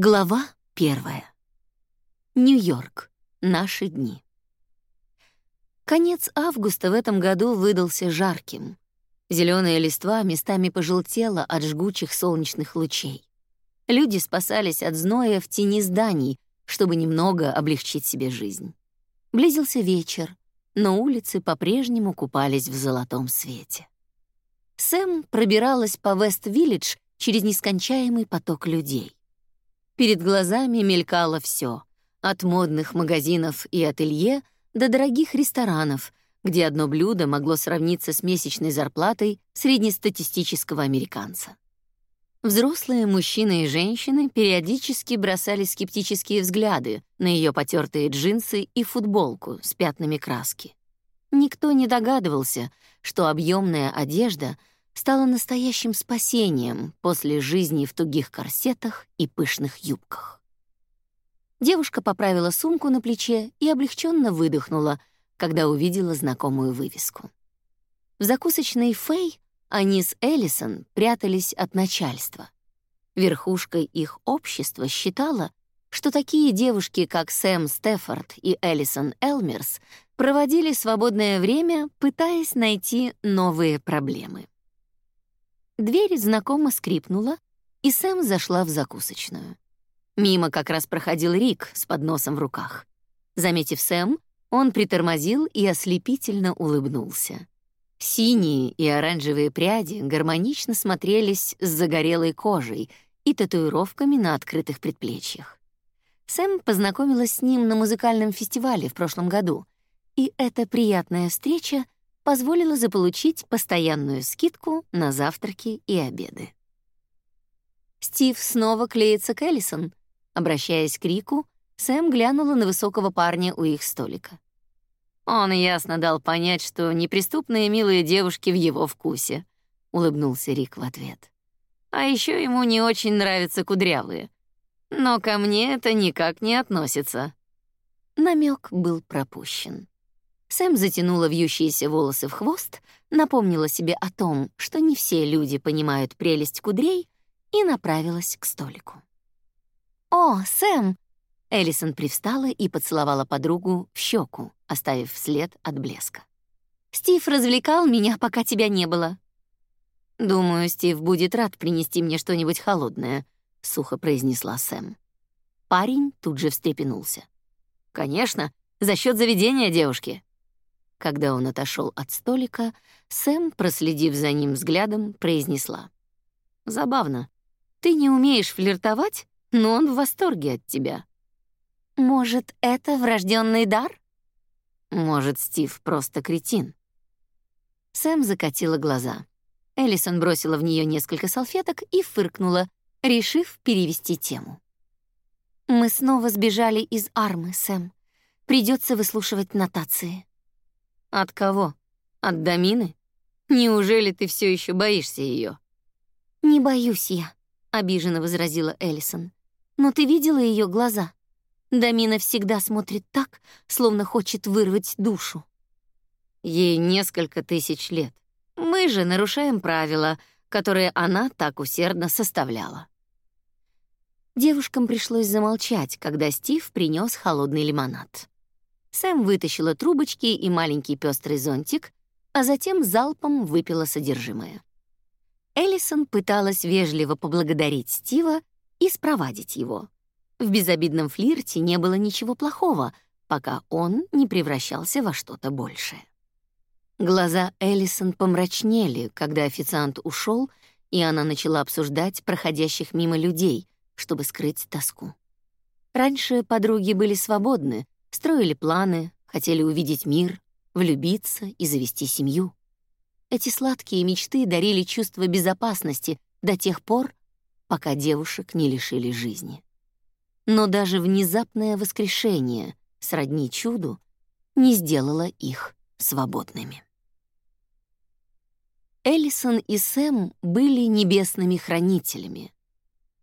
Глава первая. Нью-Йорк. Наши дни. Конец августа в этом году выдался жарким. Зеленая листва местами пожелтела от жгучих солнечных лучей. Люди спасались от зноя в тени зданий, чтобы немного облегчить себе жизнь. Близился вечер, но улицы по-прежнему купались в золотом свете. Сэм пробиралась по Вест-Виллидж через нескончаемый поток людей. Перед глазами мелькало все, от модных магазинов и ателье до дорогих ресторанов, где одно блюдо могло сравниться с месячной зарплатой среднестатистического американца. Взрослые мужчины и женщины периодически бросали скептические взгляды на ее потертые джинсы и футболку с пятнами краски. Никто не догадывался, что объемная одежда стало настоящим спасением после жизни в тугих корсетах и пышных юбках. Девушка поправила сумку на плече и облегченно выдохнула, когда увидела знакомую вывеску. В закусочной «Фэй» они с Эллисон прятались от начальства. Верхушкой их общества считала, что такие девушки, как Сэм Стефорд и Эллисон Элмерс, проводили свободное время, пытаясь найти новые проблемы. Дверь знакомо скрипнула, и Сэм зашла в закусочную. Мимо как раз проходил Рик с подносом в руках. Заметив Сэм, он притормозил и ослепительно улыбнулся. Синие и оранжевые пряди гармонично смотрелись с загорелой кожей и татуировками на открытых предплечьях. Сэм познакомилась с ним на музыкальном фестивале в прошлом году, и эта приятная встреча — позволила заполучить постоянную скидку на завтраки и обеды. Стив снова клеится к Эллисон. Обращаясь к Рику, Сэм глянула на высокого парня у их столика. Он ясно дал понять, что неприступные милые девушки в его вкусе, улыбнулся Рик в ответ. А еще ему не очень нравятся кудрявые. Но ко мне это никак не относится. Намек был пропущен. Сэм затянула вьющиеся волосы в хвост, напомнила себе о том, что не все люди понимают прелесть кудрей, и направилась к столику. «О, Сэм!» Эллисон привстала и поцеловала подругу в щеку, оставив след от блеска. «Стив развлекал меня, пока тебя не было». «Думаю, Стив будет рад принести мне что-нибудь холодное», — сухо произнесла Сэм. Парень тут же встрепенулся. «Конечно, за счет заведения девушки. Когда он отошел от столика, Сэм, проследив за ним взглядом, произнесла: "Забавно. Ты не умеешь флиртовать, но он в восторге от тебя. Может, это врожденный дар? Может, Стив просто кретин?" Сэм закатила глаза. Эллисон бросила в нее несколько салфеток и фыркнула, решив перевести тему. Мы снова сбежали из армы, Сэм. Придется выслушивать нотации. От кого? От Дамины? Неужели ты все еще боишься ее? Не боюсь я, обиженно возразила Эллисон. Но ты видела ее глаза? Дамина всегда смотрит так, словно хочет вырвать душу. Ей несколько тысяч лет. Мы же нарушаем правила, которые она так усердно составляла. Девушкам пришлось замолчать, когда Стив принес холодный лимонад. Сэм вытащила трубочки и маленький пестрый зонтик, а затем залпом выпила содержимое. Эллисон пыталась вежливо поблагодарить Стива и спровадить его. В безобидном флирте не было ничего плохого, пока он не превращался во что-то большее. Глаза Эллисон помрачнели, когда официант ушел, и она начала обсуждать проходящих мимо людей, чтобы скрыть тоску. Раньше подруги были свободны, Строили планы, хотели увидеть мир, влюбиться и завести семью. Эти сладкие мечты дарили чувство безопасности до тех пор, пока девушек не лишили жизни. Но даже внезапное воскрешение, сродни чуду, не сделало их свободными. Эллисон и Сэм были небесными хранителями,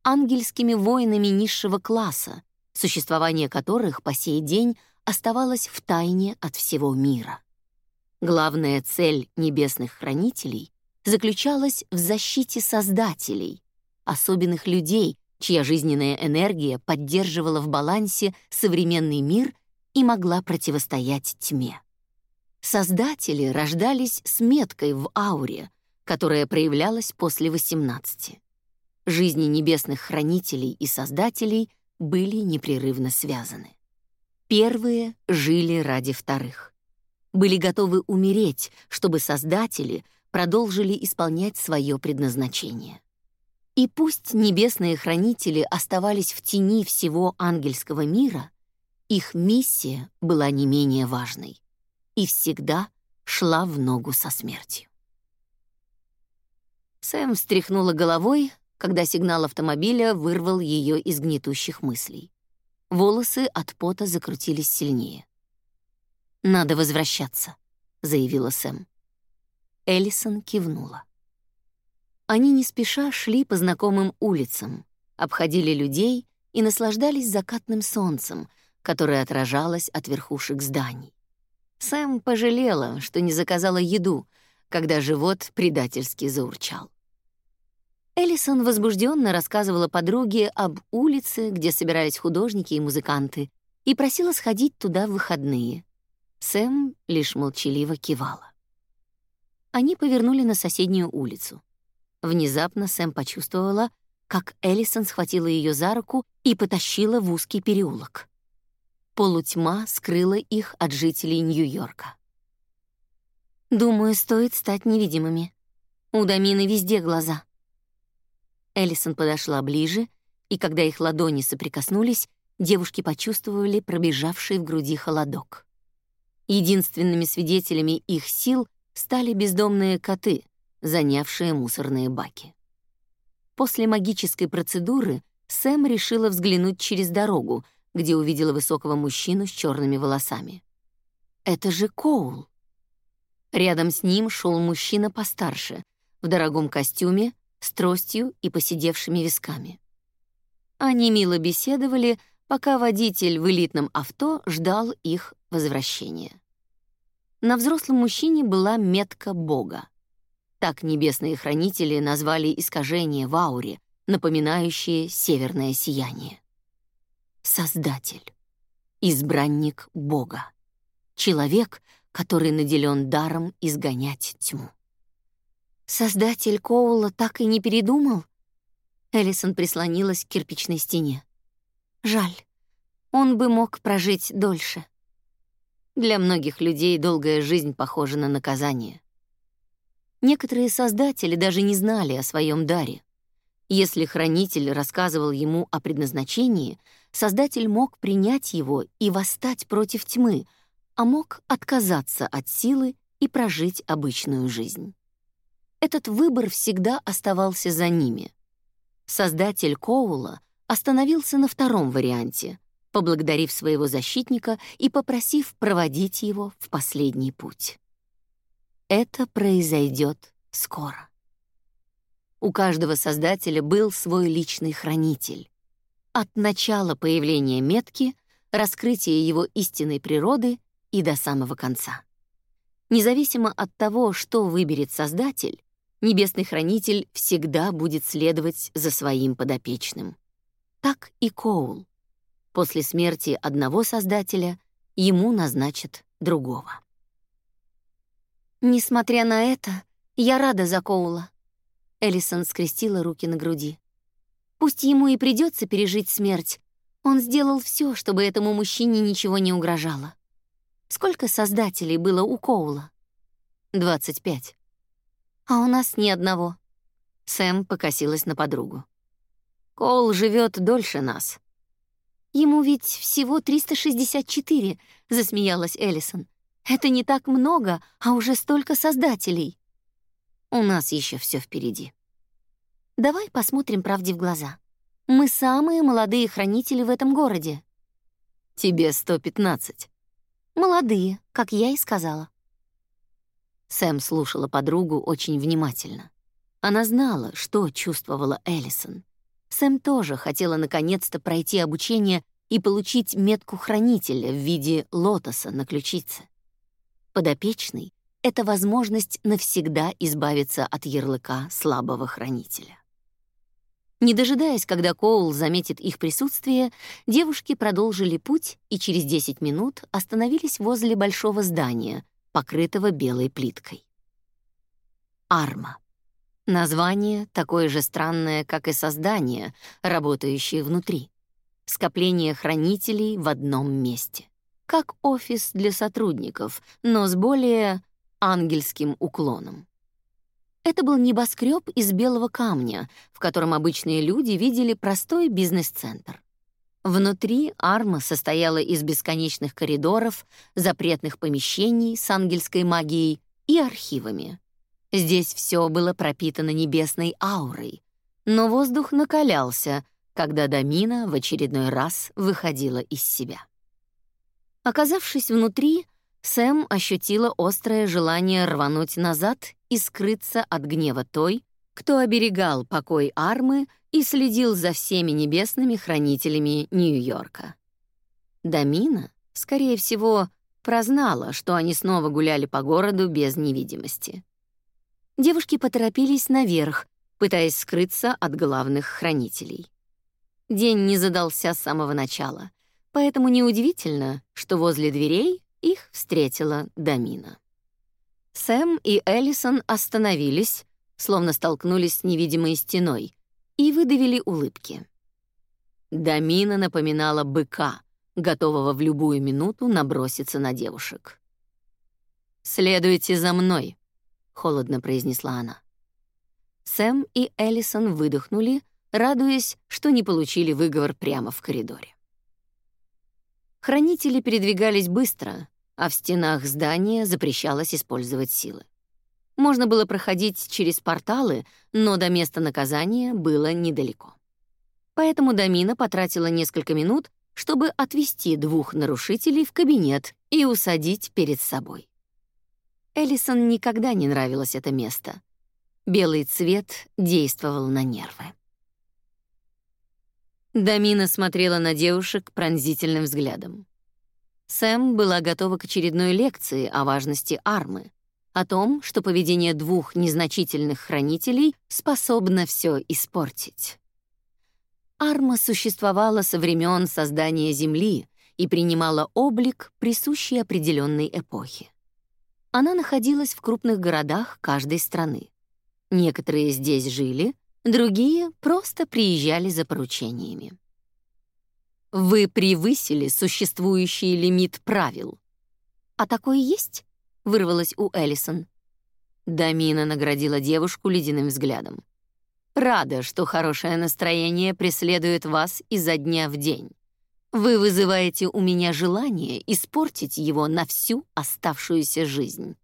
ангельскими воинами низшего класса, существование которых по сей день оставалось в тайне от всего мира. Главная цель небесных хранителей заключалась в защите создателей, особенных людей, чья жизненная энергия поддерживала в балансе современный мир и могла противостоять тьме. Создатели рождались с меткой в ауре, которая проявлялась после 18. Жизни небесных хранителей и создателей были непрерывно связаны. Первые жили ради вторых. Были готовы умереть, чтобы создатели продолжили исполнять свое предназначение. И пусть небесные хранители оставались в тени всего ангельского мира, их миссия была не менее важной и всегда шла в ногу со смертью. Сэм встряхнула головой, когда сигнал автомобиля вырвал ее из гнетущих мыслей. Волосы от пота закрутились сильнее. «Надо возвращаться», — заявила Сэм. Эллисон кивнула. Они не спеша шли по знакомым улицам, обходили людей и наслаждались закатным солнцем, которое отражалось от верхушек зданий. Сэм пожалела, что не заказала еду, когда живот предательски заурчал. Эллисон возбужденно рассказывала подруге об улице, где собирались художники и музыканты, и просила сходить туда в выходные. Сэм лишь молчаливо кивала. Они повернули на соседнюю улицу. Внезапно Сэм почувствовала, как Эллисон схватила ее за руку и потащила в узкий переулок. Полутьма скрыла их от жителей Нью-Йорка. «Думаю, стоит стать невидимыми. У Дамины везде глаза», Эллисон подошла ближе, и когда их ладони соприкоснулись, девушки почувствовали пробежавший в груди холодок. Единственными свидетелями их сил стали бездомные коты, занявшие мусорные баки. После магической процедуры Сэм решила взглянуть через дорогу, где увидела высокого мужчину с черными волосами. Это же Коул. Рядом с ним шел мужчина постарше, в дорогом костюме, с тростью и поседевшими висками. Они мило беседовали, пока водитель в элитном авто ждал их возвращения. На взрослом мужчине была метка Бога. Так небесные хранители назвали искажение в ауре, напоминающее северное сияние. Создатель, избранник Бога, человек, который наделен даром изгонять тьму. Создатель Коула так и не передумал? Эллисон прислонилась к кирпичной стене. Жаль. Он бы мог прожить дольше. Для многих людей долгая жизнь похожа на наказание. Некоторые создатели даже не знали о своем даре. Если хранитель рассказывал ему о предназначении, создатель мог принять его и восстать против тьмы, а мог отказаться от силы и прожить обычную жизнь этот выбор всегда оставался за ними. Создатель Коула остановился на втором варианте, поблагодарив своего защитника и попросив проводить его в последний путь. Это произойдет скоро. У каждого создателя был свой личный хранитель. От начала появления метки, раскрытия его истинной природы и до самого конца. Независимо от того, что выберет создатель, Небесный хранитель всегда будет следовать за своим подопечным. Так и Коул. После смерти одного создателя ему назначат другого. Несмотря на это, я рада за Коула. Эллисон скрестила руки на груди. Пусть ему и придется пережить смерть, он сделал все, чтобы этому мужчине ничего не угрожало. Сколько создателей было у Коула? Двадцать пять а у нас ни одного». Сэм покосилась на подругу. «Коул живет дольше нас». «Ему ведь всего 364», — засмеялась Эллисон. «Это не так много, а уже столько создателей». «У нас еще все впереди». «Давай посмотрим правде в глаза. Мы самые молодые хранители в этом городе». «Тебе 115». «Молодые, как я и сказала». Сэм слушала подругу очень внимательно. Она знала, что чувствовала Эллисон. Сэм тоже хотела наконец-то пройти обучение и получить метку хранителя в виде лотоса на ключице. Подопечный — это возможность навсегда избавиться от ярлыка слабого хранителя. Не дожидаясь, когда Коул заметит их присутствие, девушки продолжили путь и через 10 минут остановились возле большого здания, покрытого белой плиткой. Арма. Название такое же странное, как и создание, работающее внутри. Скопление хранителей в одном месте. Как офис для сотрудников, но с более ангельским уклоном. Это был небоскреб из белого камня, в котором обычные люди видели простой бизнес-центр. Внутри арма состояла из бесконечных коридоров, запретных помещений с ангельской магией и архивами. Здесь все было пропитано небесной аурой, но воздух накалялся, когда Дамина в очередной раз выходила из себя. Оказавшись внутри, Сэм ощутила острое желание рвануть назад и скрыться от гнева той, кто оберегал покой Армы и следил за всеми небесными хранителями Нью-Йорка. Дамина, скорее всего, прознала, что они снова гуляли по городу без невидимости. Девушки поторопились наверх, пытаясь скрыться от главных хранителей. День не задался с самого начала, поэтому неудивительно, что возле дверей их встретила Дамина. Сэм и Эллисон остановились, словно столкнулись с невидимой стеной, и выдавили улыбки. Дамина напоминала быка, готового в любую минуту наброситься на девушек. «Следуйте за мной», — холодно произнесла она. Сэм и Эллисон выдохнули, радуясь, что не получили выговор прямо в коридоре. Хранители передвигались быстро, а в стенах здания запрещалось использовать силы. Можно было проходить через порталы, но до места наказания было недалеко. Поэтому Дамина потратила несколько минут, чтобы отвести двух нарушителей в кабинет и усадить перед собой. Эллисон никогда не нравилось это место. Белый цвет действовал на нервы. Дамина смотрела на девушек пронзительным взглядом. Сэм была готова к очередной лекции о важности армы, о том, что поведение двух незначительных хранителей способно все испортить. Арма существовала со времен создания Земли и принимала облик, присущий определенной эпохе. Она находилась в крупных городах каждой страны. Некоторые здесь жили, другие просто приезжали за поручениями. Вы превысили существующий лимит правил. А такое есть? Вырвалось у Эллисон. Дамина наградила девушку ледяным взглядом. Рада, что хорошее настроение преследует вас изо дня в день. Вы вызываете у меня желание испортить его на всю оставшуюся жизнь.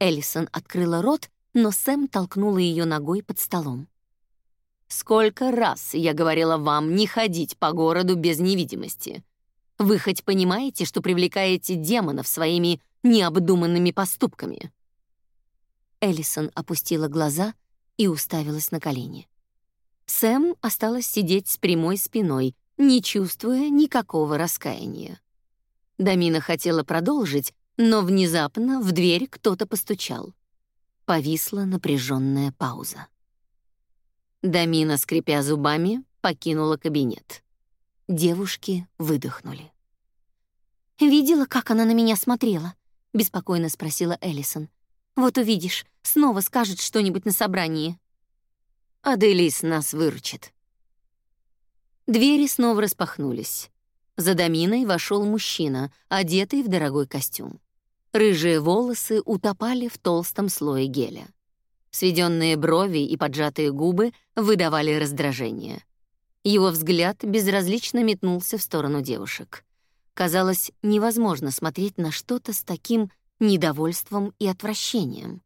Эллисон открыла рот, но Сэм толкнула ее ногой под столом. Сколько раз я говорила вам не ходить по городу без невидимости. Вы хоть понимаете, что привлекаете демонов своими необдуманными поступками?» Эллисон опустила глаза и уставилась на колени. Сэм осталась сидеть с прямой спиной, не чувствуя никакого раскаяния. Дамина хотела продолжить, но внезапно в дверь кто-то постучал. Повисла напряженная пауза. Дамина, скрипя зубами, покинула кабинет. Девушки выдохнули. «Видела, как она на меня смотрела?» — беспокойно спросила Эллисон. «Вот увидишь, снова скажет что-нибудь на собрании». «Аделис нас выручит». Двери снова распахнулись. За Даминой вошел мужчина, одетый в дорогой костюм. Рыжие волосы утопали в толстом слое геля. Сведенные брови и поджатые губы выдавали раздражение. Его взгляд безразлично метнулся в сторону девушек. Казалось, невозможно смотреть на что-то с таким недовольством и отвращением.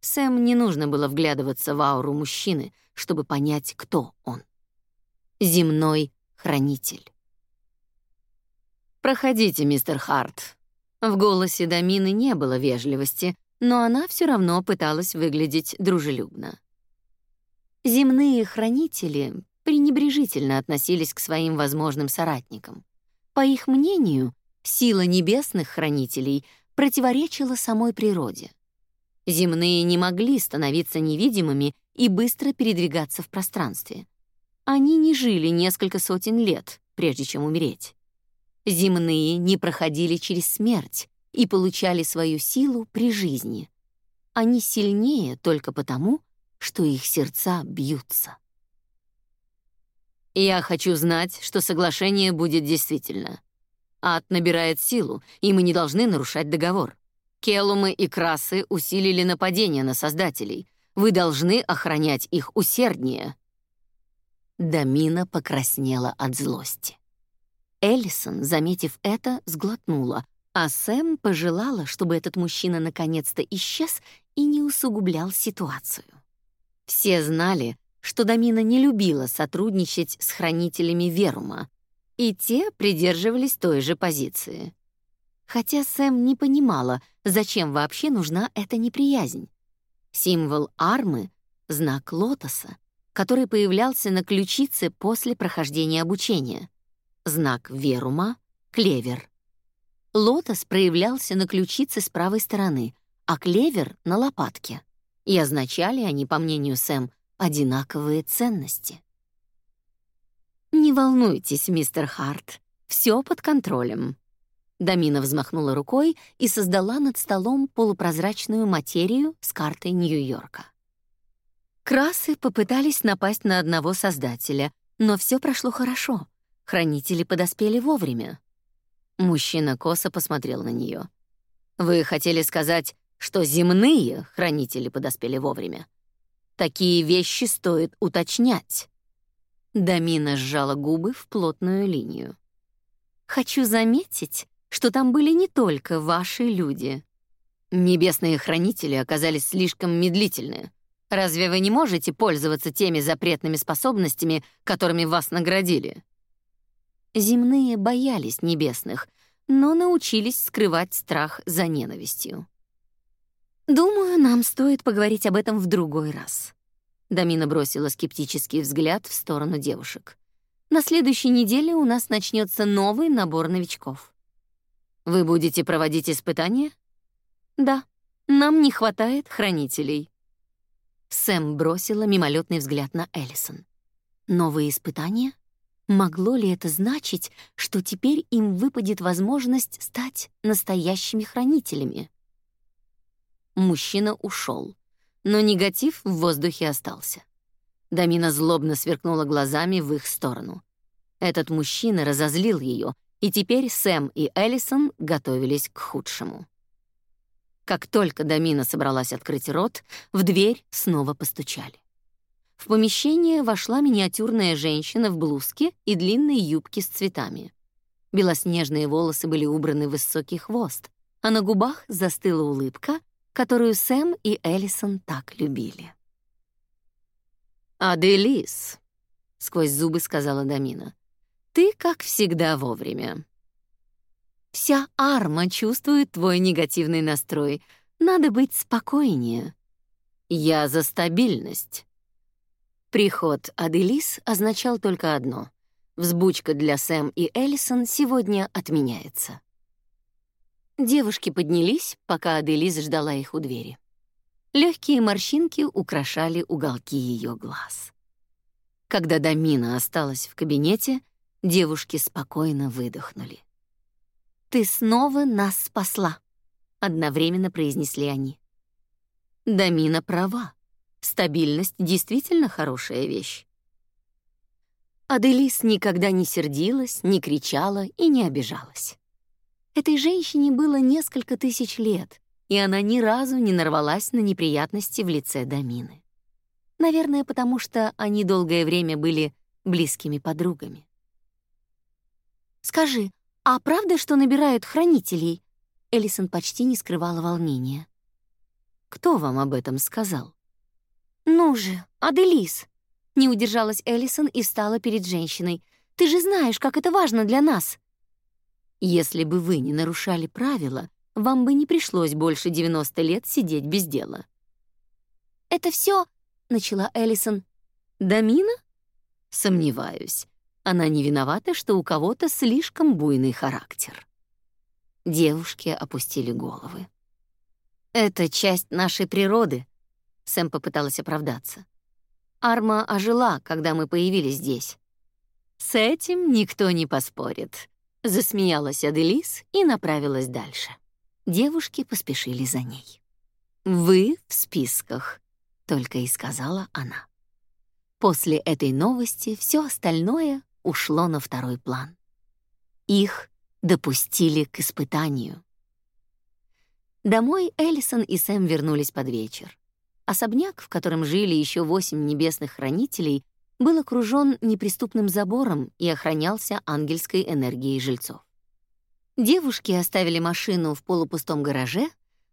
Сэм не нужно было вглядываться в ауру мужчины, чтобы понять, кто он. Земной хранитель. «Проходите, мистер Харт». В голосе Дамины не было вежливости, но она все равно пыталась выглядеть дружелюбно. Земные хранители пренебрежительно относились к своим возможным соратникам. По их мнению, сила небесных хранителей противоречила самой природе. Земные не могли становиться невидимыми и быстро передвигаться в пространстве. Они не жили несколько сотен лет, прежде чем умереть. Земные не проходили через смерть и получали свою силу при жизни. Они сильнее только потому, что их сердца бьются. Я хочу знать, что соглашение будет действительно. Ад набирает силу, и мы не должны нарушать договор. Келумы и Красы усилили нападение на Создателей. Вы должны охранять их усерднее. Дамина покраснела от злости. Эллисон, заметив это, сглотнула, а Сэм пожелала, чтобы этот мужчина наконец-то исчез и не усугублял ситуацию. Все знали, что Дамина не любила сотрудничать с хранителями Верума, и те придерживались той же позиции. Хотя Сэм не понимала, зачем вообще нужна эта неприязнь. Символ армы — знак лотоса, который появлялся на ключице после прохождения обучения. Знак Верума — клевер. Лотос проявлялся на ключице с правой стороны, а клевер — на лопатке. И означали они, по мнению Сэм, одинаковые ценности. «Не волнуйтесь, мистер Харт, все под контролем». Дамина взмахнула рукой и создала над столом полупрозрачную материю с картой Нью-Йорка. Красы попытались напасть на одного создателя, но все прошло хорошо. Хранители подоспели вовремя. Мужчина косо посмотрел на нее. Вы хотели сказать, что земные хранители подоспели вовремя? Такие вещи стоит уточнять. Дамина сжала губы в плотную линию. Хочу заметить, что там были не только ваши люди. Небесные хранители оказались слишком медлительны. Разве вы не можете пользоваться теми запретными способностями, которыми вас наградили? Земные боялись небесных, но научились скрывать страх за ненавистью. Думаю, нам стоит поговорить об этом в другой раз. Дамина бросила скептический взгляд в сторону девушек. На следующей неделе у нас начнется новый набор новичков. Вы будете проводить испытания? Да. Нам не хватает хранителей. Сэм бросила мимолетный взгляд на Эллисон. Новые испытания? Могло ли это значить, что теперь им выпадет возможность стать настоящими хранителями? Мужчина ушел, но негатив в воздухе остался. Дамина злобно сверкнула глазами в их сторону. Этот мужчина разозлил ее, и теперь Сэм и Эллисон готовились к худшему. Как только Дамина собралась открыть рот, в дверь снова постучали. В помещение вошла миниатюрная женщина в блузке и длинной юбке с цветами. Белоснежные волосы были убраны в высокий хвост, а на губах застыла улыбка, которую Сэм и Эллисон так любили. «Аделис», — сквозь зубы сказала Дамина, — «ты, как всегда, вовремя. Вся арма чувствует твой негативный настрой. Надо быть спокойнее. Я за стабильность. Приход Аделис означал только одно. Взбучка для Сэм и Эллисон сегодня отменяется. Девушки поднялись, пока Аделис ждала их у двери. Легкие морщинки украшали уголки ее глаз. Когда Дамина осталась в кабинете, девушки спокойно выдохнули. «Ты снова нас спасла», — одновременно произнесли они. Дамина права. Стабильность действительно хорошая вещь. Аделис никогда не сердилась, не кричала и не обижалась. Этой женщине было несколько тысяч лет, и она ни разу не нарвалась на неприятности в лице Дамины. Наверное, потому что они долгое время были близкими подругами. «Скажи, «А правда, что набирают хранителей?» Эллисон почти не скрывала волнения. «Кто вам об этом сказал?» «Ну же, Аделис!» Не удержалась Эллисон и встала перед женщиной. «Ты же знаешь, как это важно для нас!» «Если бы вы не нарушали правила, вам бы не пришлось больше 90 лет сидеть без дела». «Это все, начала Эллисон. «Дамина?» «Сомневаюсь. Она не виновата, что у кого-то слишком буйный характер. Девушки опустили головы. «Это часть нашей природы», — Сэм попыталась оправдаться. Арма ожила, когда мы появились здесь. С этим никто не поспорит. Засмеялась Аделис и направилась дальше. Девушки поспешили за ней. «Вы в списках», — только и сказала она. После этой новости все остальное ушло на второй план. Их допустили к испытанию. Домой Эллисон и Сэм вернулись под вечер. Особняк, в котором жили еще восемь небесных хранителей, был окружен неприступным забором и охранялся ангельской энергией жильцов. Девушки оставили машину в полупустом гараже,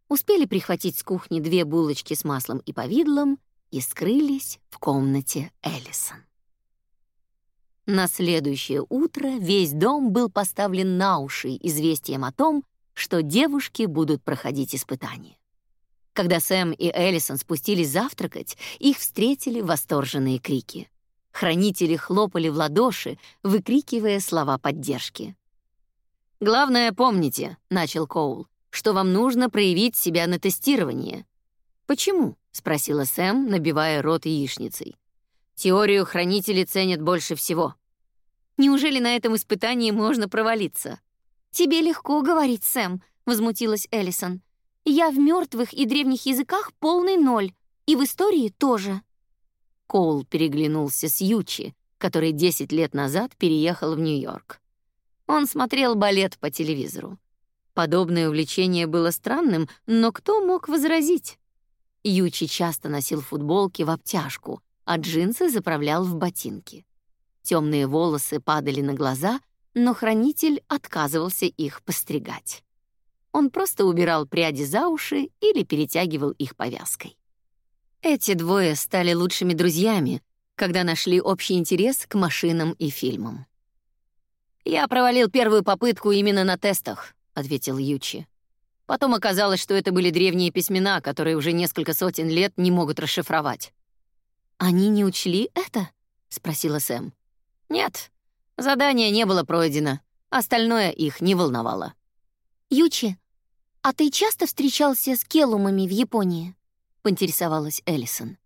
успели прихватить с кухни две булочки с маслом и повидлом и скрылись в комнате Эллисон. На следующее утро весь дом был поставлен на уши известием о том, что девушки будут проходить испытания. Когда Сэм и Эллисон спустились завтракать, их встретили восторженные крики. Хранители хлопали в ладоши, выкрикивая слова поддержки. «Главное, помните», — начал Коул, «что вам нужно проявить себя на тестировании». «Почему?» — спросила Сэм, набивая рот яичницей. «Теорию хранители ценят больше всего». «Неужели на этом испытании можно провалиться?» «Тебе легко говорить, Сэм», — возмутилась Эллисон. «Я в мертвых и древних языках полный ноль, и в истории тоже». Коул переглянулся с Ючи, который 10 лет назад переехал в Нью-Йорк. Он смотрел балет по телевизору. Подобное увлечение было странным, но кто мог возразить? Ючи часто носил футболки в обтяжку, а джинсы заправлял в ботинки. Темные волосы падали на глаза, но хранитель отказывался их постригать. Он просто убирал пряди за уши или перетягивал их повязкой. Эти двое стали лучшими друзьями, когда нашли общий интерес к машинам и фильмам. «Я провалил первую попытку именно на тестах», — ответил Ючи. Потом оказалось, что это были древние письмена, которые уже несколько сотен лет не могут расшифровать. «Они не учли это?» — спросила Сэм. «Нет, Задание не было пройдено, остальное их не волновало. «Ючи, а ты часто встречался с келумами в Японии?» — поинтересовалась Эллисон.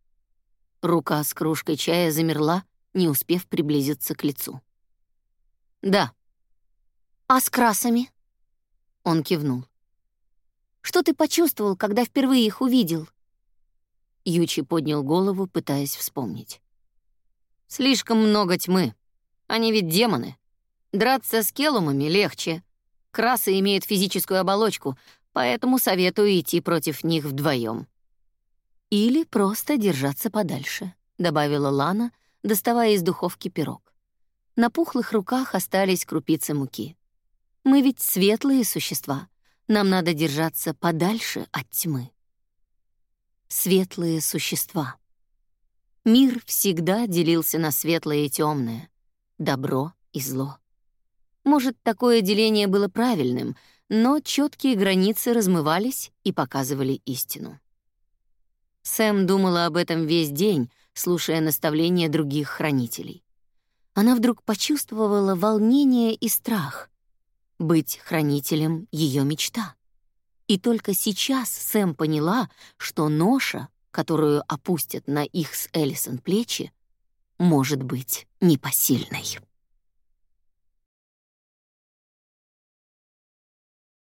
Рука с кружкой чая замерла, не успев приблизиться к лицу. «Да». «А с красами?» Он кивнул. «Что ты почувствовал, когда впервые их увидел?» Ючи поднял голову, пытаясь вспомнить. «Слишком много тьмы», они ведь демоны. Драться с келумами легче. Красы имеют физическую оболочку, поэтому советую идти против них вдвоем. Или просто держаться подальше, добавила Лана, доставая из духовки пирог. На пухлых руках остались крупицы муки. Мы ведь светлые существа. Нам надо держаться подальше от тьмы. Светлые существа. Мир всегда делился на светлое и темное добро и зло. Может, такое деление было правильным, но четкие границы размывались и показывали истину. Сэм думала об этом весь день, слушая наставления других хранителей. Она вдруг почувствовала волнение и страх. Быть хранителем — ее мечта. И только сейчас Сэм поняла, что ноша, которую опустят на их с Эллисон плечи, может быть непосильной.